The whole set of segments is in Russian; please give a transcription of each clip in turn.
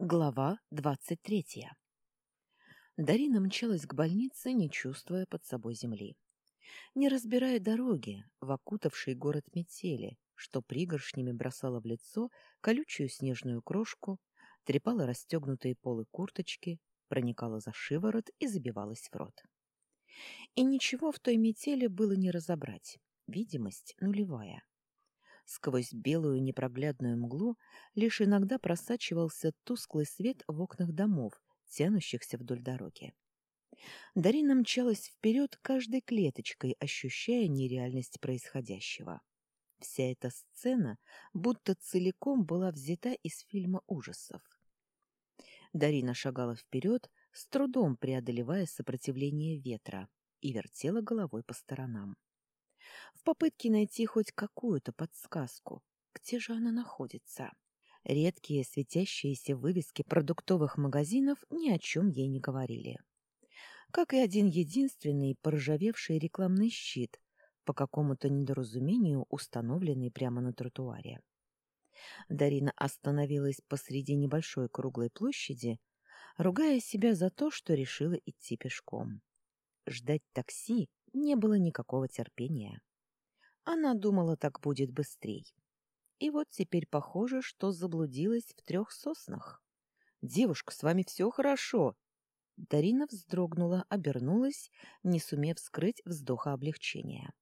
Глава двадцать третья. Дарина мчалась к больнице, не чувствуя под собой земли. Не разбирая дороги, в окутавшей город метели, что пригоршнями бросала в лицо колючую снежную крошку, трепала расстегнутые полы курточки, проникала за шиворот и забивалась в рот. И ничего в той метели было не разобрать, видимость нулевая. Сквозь белую непроглядную мглу лишь иногда просачивался тусклый свет в окнах домов, тянущихся вдоль дороги. Дарина мчалась вперед каждой клеточкой, ощущая нереальность происходящего. Вся эта сцена будто целиком была взята из фильма ужасов. Дарина шагала вперед, с трудом преодолевая сопротивление ветра, и вертела головой по сторонам в попытке найти хоть какую-то подсказку, где же она находится. Редкие светящиеся вывески продуктовых магазинов ни о чем ей не говорили. Как и один единственный поржавевший рекламный щит, по какому-то недоразумению установленный прямо на тротуаре. Дарина остановилась посреди небольшой круглой площади, ругая себя за то, что решила идти пешком. Ждать такси не было никакого терпения. Она думала, так будет быстрей. И вот теперь похоже, что заблудилась в трех соснах. «Девушка, с вами все хорошо!» Дарина вздрогнула, обернулась, не сумев скрыть вздоха облегчения.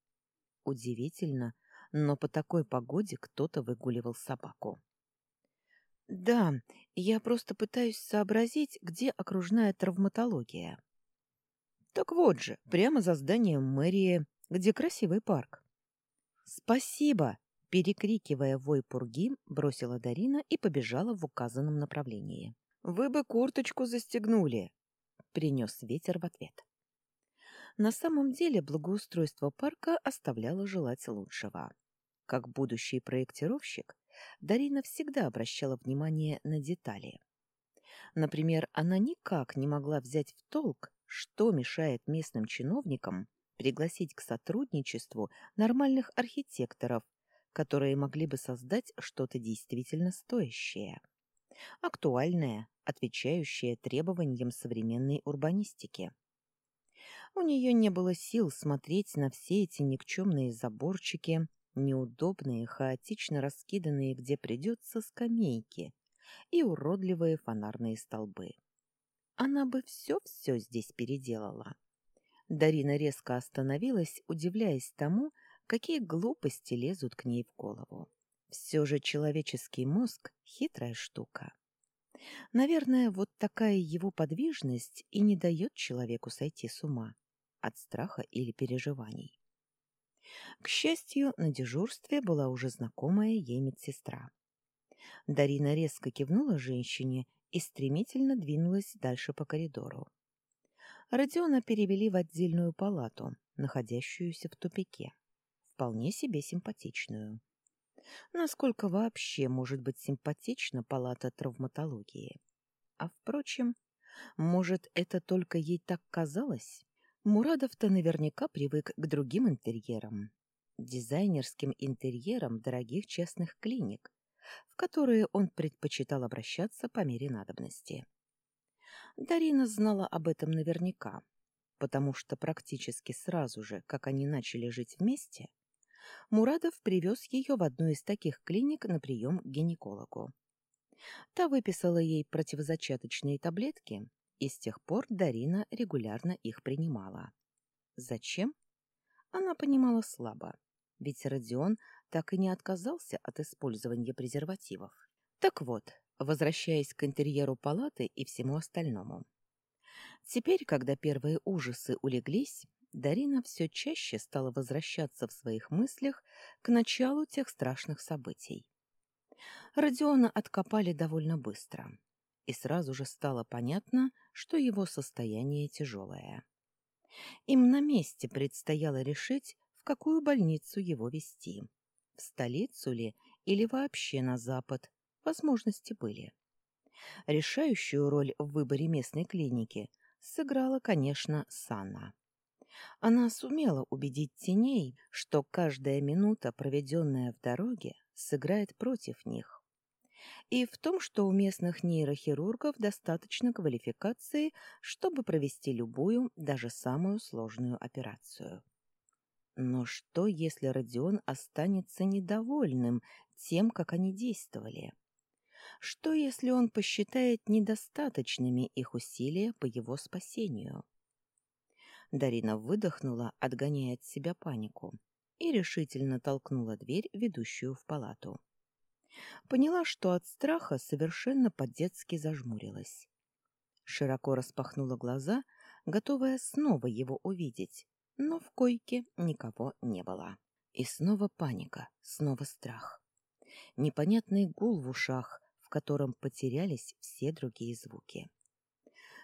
Удивительно, но по такой погоде кто-то выгуливал собаку. «Да, я просто пытаюсь сообразить, где окружная травматология». «Так вот же, прямо за зданием мэрии, где красивый парк». «Спасибо!» — перекрикивая вой пурги, бросила Дарина и побежала в указанном направлении. «Вы бы курточку застегнули!» — принес ветер в ответ. На самом деле благоустройство парка оставляло желать лучшего. Как будущий проектировщик, Дарина всегда обращала внимание на детали. Например, она никак не могла взять в толк, что мешает местным чиновникам пригласить к сотрудничеству нормальных архитекторов, которые могли бы создать что-то действительно стоящее, актуальное, отвечающее требованиям современной урбанистики. У нее не было сил смотреть на все эти никчемные заборчики, неудобные, хаотично раскиданные где придется скамейки и уродливые фонарные столбы. Она бы все-все здесь переделала. Дарина резко остановилась, удивляясь тому, какие глупости лезут к ней в голову. Все же человеческий мозг — хитрая штука. Наверное, вот такая его подвижность и не дает человеку сойти с ума от страха или переживаний. К счастью, на дежурстве была уже знакомая ей медсестра. Дарина резко кивнула женщине и стремительно двинулась дальше по коридору. Родиона перевели в отдельную палату, находящуюся в тупике. Вполне себе симпатичную. Насколько вообще может быть симпатична палата травматологии? А впрочем, может, это только ей так казалось? Мурадов-то наверняка привык к другим интерьерам. Дизайнерским интерьерам дорогих частных клиник, в которые он предпочитал обращаться по мере надобности. Дарина знала об этом наверняка, потому что практически сразу же, как они начали жить вместе, Мурадов привез ее в одну из таких клиник на прием к гинекологу. Та выписала ей противозачаточные таблетки, и с тех пор Дарина регулярно их принимала. Зачем? Она понимала слабо, ведь Родион так и не отказался от использования презервативов. Так вот, возвращаясь к интерьеру палаты и всему остальному. Теперь, когда первые ужасы улеглись, Дарина все чаще стала возвращаться в своих мыслях к началу тех страшных событий. Родиона откопали довольно быстро, и сразу же стало понятно, что его состояние тяжелое. Им на месте предстояло решить, в какую больницу его вести. В столицу ли или вообще на запад, возможности были. Решающую роль в выборе местной клиники сыграла, конечно, Сана. Она сумела убедить теней, что каждая минута, проведенная в дороге, сыграет против них. и в том, что у местных нейрохирургов достаточно квалификации, чтобы провести любую, даже самую сложную операцию. Но что, если Родион останется недовольным тем, как они действовали? Что, если он посчитает недостаточными их усилия по его спасению? Дарина выдохнула, отгоняя от себя панику, и решительно толкнула дверь, ведущую в палату. Поняла, что от страха совершенно по-детски зажмурилась. Широко распахнула глаза, готовая снова его увидеть, но в койке никого не было. И снова паника, снова страх. Непонятный гул в ушах, в котором потерялись все другие звуки.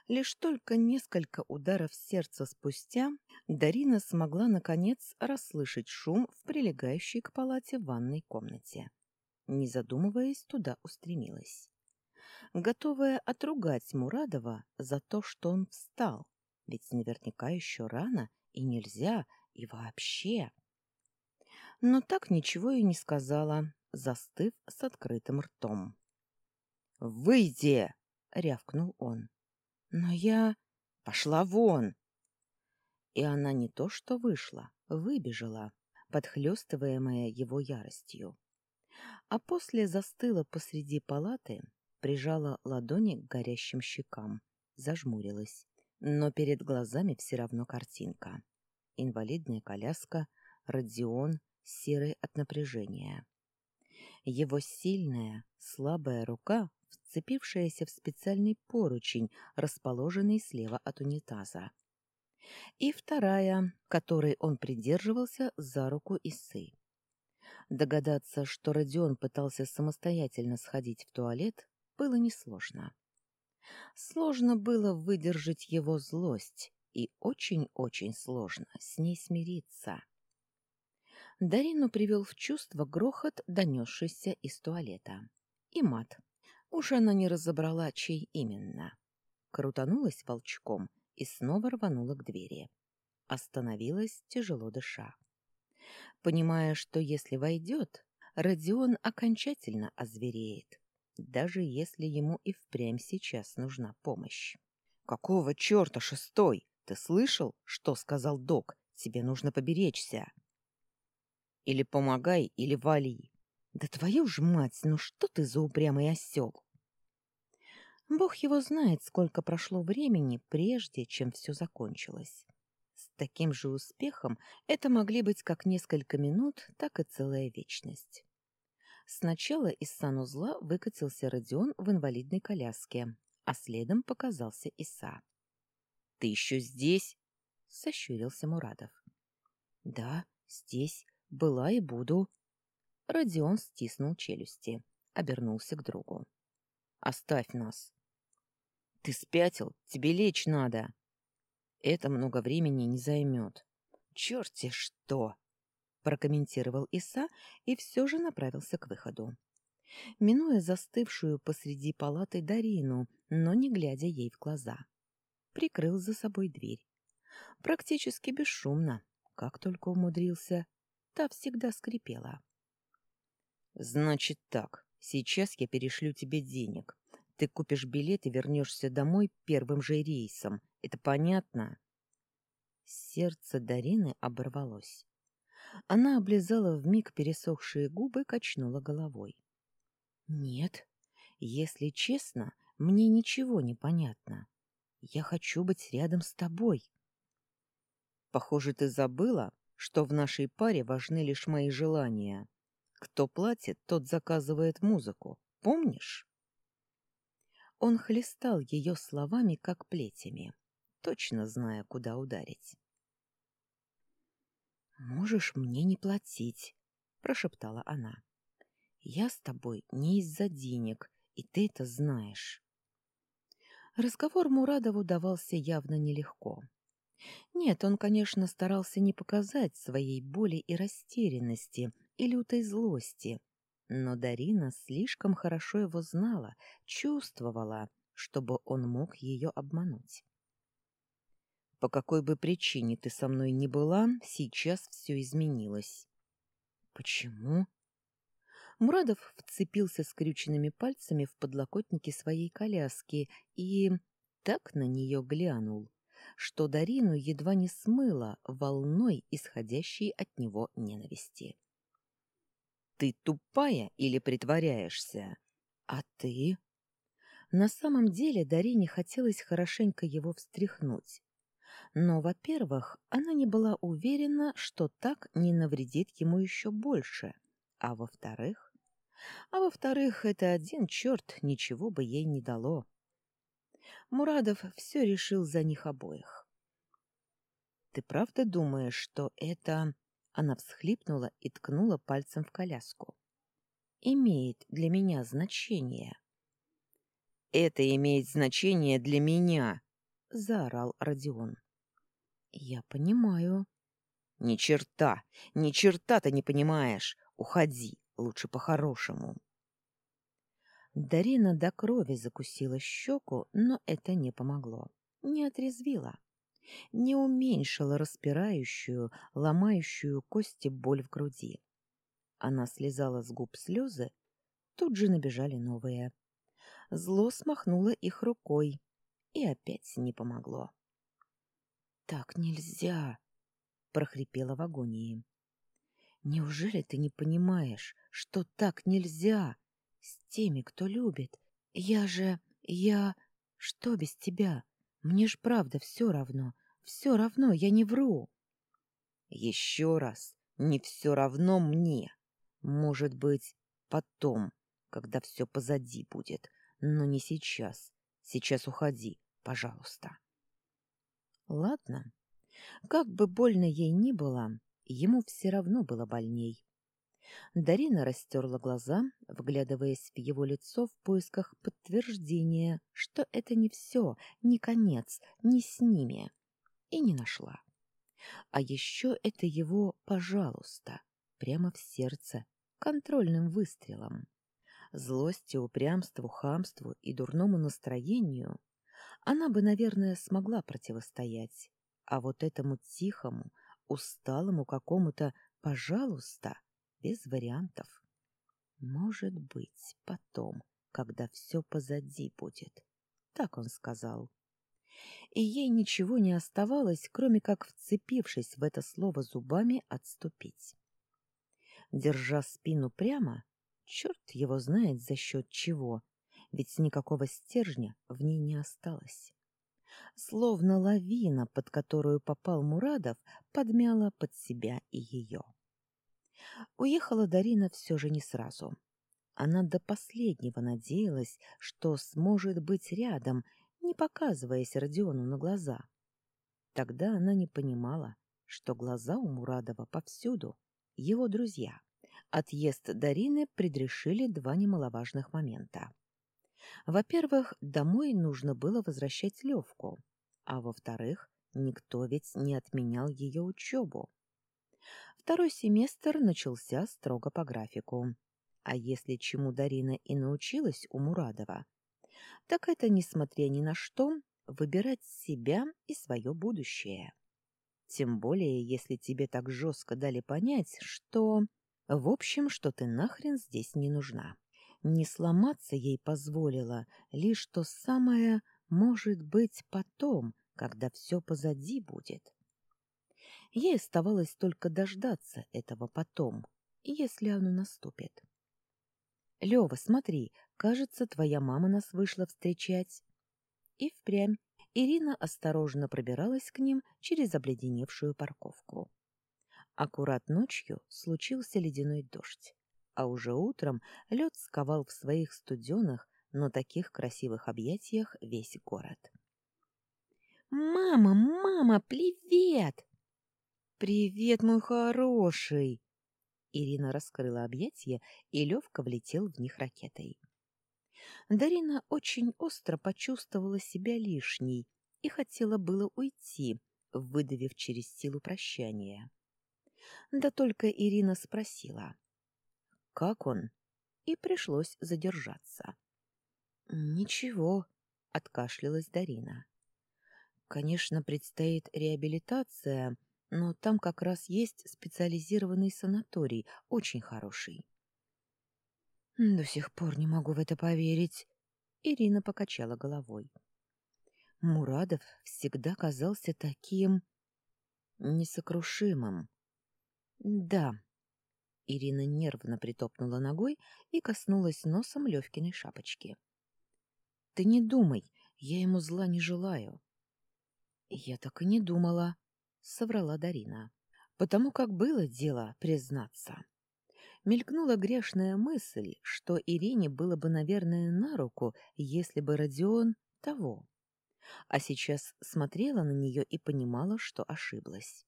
Лишь только несколько ударов сердца спустя Дарина смогла, наконец, расслышать шум в прилегающей к палате ванной комнате. Не задумываясь, туда устремилась. Готовая отругать Мурадова за то, что он встал, ведь наверняка еще рано и нельзя, и вообще. Но так ничего и не сказала, застыв с открытым ртом. «Выйди!» — рявкнул он. «Но я...» «Пошла вон!» И она не то что вышла, выбежала, подхлёстываемая его яростью. А после застыла посреди палаты, прижала ладони к горящим щекам, зажмурилась. Но перед глазами все равно картинка. Инвалидная коляска, Родион, серый от напряжения. Его сильная, слабая рука, вцепившаяся в специальный поручень, расположенный слева от унитаза. И вторая, которой он придерживался за руку Исы. Догадаться, что Родион пытался самостоятельно сходить в туалет, было несложно. Сложно было выдержать его злость, и очень-очень сложно с ней смириться. Дарину привел в чувство грохот, донесшийся из туалета. И мат. Уж она не разобрала, чей именно. Крутанулась волчком и снова рванула к двери. Остановилась, тяжело дыша. Понимая, что если войдет, Родион окончательно озвереет даже если ему и впрямь сейчас нужна помощь. «Какого черта, шестой? Ты слышал, что сказал док? Тебе нужно поберечься!» «Или помогай, или вали!» «Да твою ж мать, ну что ты за упрямый осел!» Бог его знает, сколько прошло времени, прежде чем все закончилось. С таким же успехом это могли быть как несколько минут, так и целая вечность. Сначала из санузла выкатился Родион в инвалидной коляске, а следом показался Иса. — Ты еще здесь? — сощурился Мурадов. — Да, здесь. Была и буду. Родион стиснул челюсти, обернулся к другу. — Оставь нас. — Ты спятил? Тебе лечь надо. — Это много времени не займет. — Черти что! Прокомментировал Иса и все же направился к выходу. Минуя застывшую посреди палаты Дарину, но не глядя ей в глаза. Прикрыл за собой дверь. Практически бесшумно, как только умудрился. Та всегда скрипела. «Значит так, сейчас я перешлю тебе денег. Ты купишь билет и вернешься домой первым же рейсом. Это понятно?» Сердце Дарины оборвалось. Она облизала вмиг пересохшие губы, качнула головой. «Нет, если честно, мне ничего не понятно. Я хочу быть рядом с тобой». «Похоже, ты забыла, что в нашей паре важны лишь мои желания. Кто платит, тот заказывает музыку. Помнишь?» Он хлестал ее словами, как плетями, точно зная, куда ударить. «Можешь мне не платить», — прошептала она. «Я с тобой не из-за денег, и ты это знаешь». Разговор Мурадову давался явно нелегко. Нет, он, конечно, старался не показать своей боли и растерянности, и лютой злости, но Дарина слишком хорошо его знала, чувствовала, чтобы он мог ее обмануть. По какой бы причине ты со мной ни была, сейчас все изменилось. Почему? Мурадов вцепился скрюченными пальцами в подлокотники своей коляски и так на нее глянул, что Дарину едва не смыло волной, исходящей от него ненависти. «Ты тупая или притворяешься? А ты?» На самом деле Дарине хотелось хорошенько его встряхнуть. Но, во-первых, она не была уверена, что так не навредит ему еще больше. А во-вторых... А во-вторых, это один черт ничего бы ей не дало. Мурадов все решил за них обоих. «Ты правда думаешь, что это...» Она всхлипнула и ткнула пальцем в коляску. «Имеет для меня значение». «Это имеет значение для меня!» — заорал Родион. «Я понимаю». «Ни черта! Ни черта ты не понимаешь! Уходи, лучше по-хорошему!» Дарина до крови закусила щеку, но это не помогло, не отрезвило, не уменьшило распирающую, ломающую кости боль в груди. Она слезала с губ слезы, тут же набежали новые. Зло смахнуло их рукой, и опять не помогло. «Так нельзя!» — прохрипела в агонии. «Неужели ты не понимаешь, что так нельзя?» С теми, кто любит. Я же... я... Что без тебя? Мне ж правда все равно. Все равно, я не вру. Еще раз. Не все равно мне. Может быть, потом, когда все позади будет. Но не сейчас. Сейчас уходи, пожалуйста. Ладно. Как бы больно ей ни было, ему все равно было больней. Дарина растерла глаза, вглядываясь в его лицо в поисках подтверждения, что это не все, не конец, не с ними, и не нашла. А еще это его «пожалуйста» прямо в сердце, контрольным выстрелом. Злости, упрямству, хамству и дурному настроению она бы, наверное, смогла противостоять, а вот этому тихому, усталому какому-то «пожалуйста» без вариантов. Может быть, потом, когда все позади будет. Так он сказал. И ей ничего не оставалось, кроме как, вцепившись в это слово зубами, отступить. Держа спину прямо, черт его знает за счет чего, ведь никакого стержня в ней не осталось. Словно лавина, под которую попал Мурадов, подмяла под себя и ее. Уехала Дарина все же не сразу. Она до последнего надеялась, что сможет быть рядом, не показываясь Родиону на глаза. Тогда она не понимала, что глаза у Мурадова повсюду, его друзья. Отъезд Дарины предрешили два немаловажных момента. Во-первых, домой нужно было возвращать Левку, а во-вторых, никто ведь не отменял ее учебу. Второй семестр начался строго по графику. А если чему Дарина и научилась у Мурадова, так это, несмотря ни на что, выбирать себя и свое будущее. Тем более, если тебе так жестко дали понять, что... В общем, что ты нахрен здесь не нужна. Не сломаться ей позволила, лишь то самое может быть потом, когда все позади будет. Ей оставалось только дождаться этого потом, если оно наступит. — Лева, смотри, кажется, твоя мама нас вышла встречать. И впрямь Ирина осторожно пробиралась к ним через обледеневшую парковку. Аккурат ночью случился ледяной дождь, а уже утром лед сковал в своих студенных, но таких красивых объятиях весь город. «Мама, мама, привет!» «Привет, мой хороший!» Ирина раскрыла объятия, и Левка влетел в них ракетой. Дарина очень остро почувствовала себя лишней и хотела было уйти, выдавив через силу прощания. Да только Ирина спросила, «Как он?» и пришлось задержаться. «Ничего», — откашлялась Дарина. «Конечно, предстоит реабилитация», — но там как раз есть специализированный санаторий, очень хороший. До сих пор не могу в это поверить. Ирина покачала головой. Мурадов всегда казался таким несокрушимым. Да. Ирина нервно притопнула ногой и коснулась носом Левкиной шапочки. Ты не думай, я ему зла не желаю. Я так и не думала, соврала Дарина. Потому как было дело признаться. Мелькнула грешная мысль, что Ирине было бы, наверное, на руку, если бы Родион того. А сейчас смотрела на нее и понимала, что ошиблась.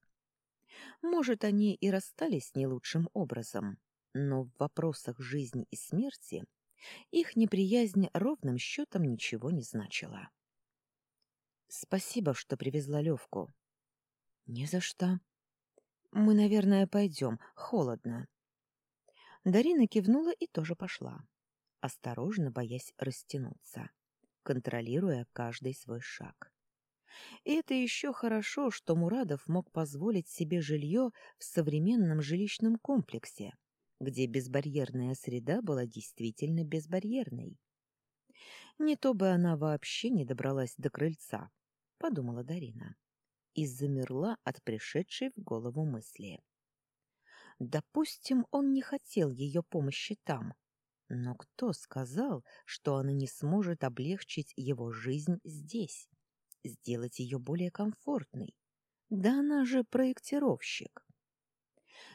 Может, они и расстались не лучшим образом, но в вопросах жизни и смерти их неприязнь ровным счетом ничего не значила. «Спасибо, что привезла Левку». «Не за что. Мы, наверное, пойдем. Холодно». Дарина кивнула и тоже пошла, осторожно боясь растянуться, контролируя каждый свой шаг. И это еще хорошо, что Мурадов мог позволить себе жилье в современном жилищном комплексе, где безбарьерная среда была действительно безбарьерной. Не то бы она вообще не добралась до крыльца, подумала Дарина, и замерла от пришедшей в голову мысли. Допустим, он не хотел ее помощи там, но кто сказал, что она не сможет облегчить его жизнь здесь, сделать ее более комфортной? Да она же проектировщик.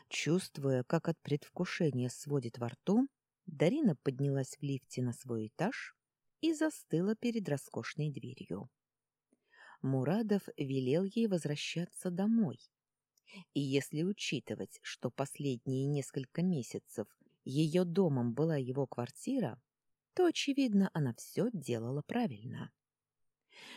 Чувствуя, как от предвкушения сводит во рту, Дарина поднялась в лифте на свой этаж и застыла перед роскошной дверью. Мурадов велел ей возвращаться домой, и если учитывать, что последние несколько месяцев ее домом была его квартира, то, очевидно, она все делала правильно.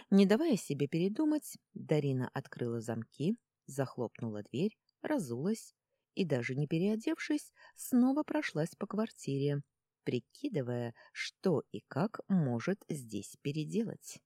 Не давая себе передумать, Дарина открыла замки, захлопнула дверь, разулась и, даже не переодевшись, снова прошлась по квартире, прикидывая, что и как может здесь переделать.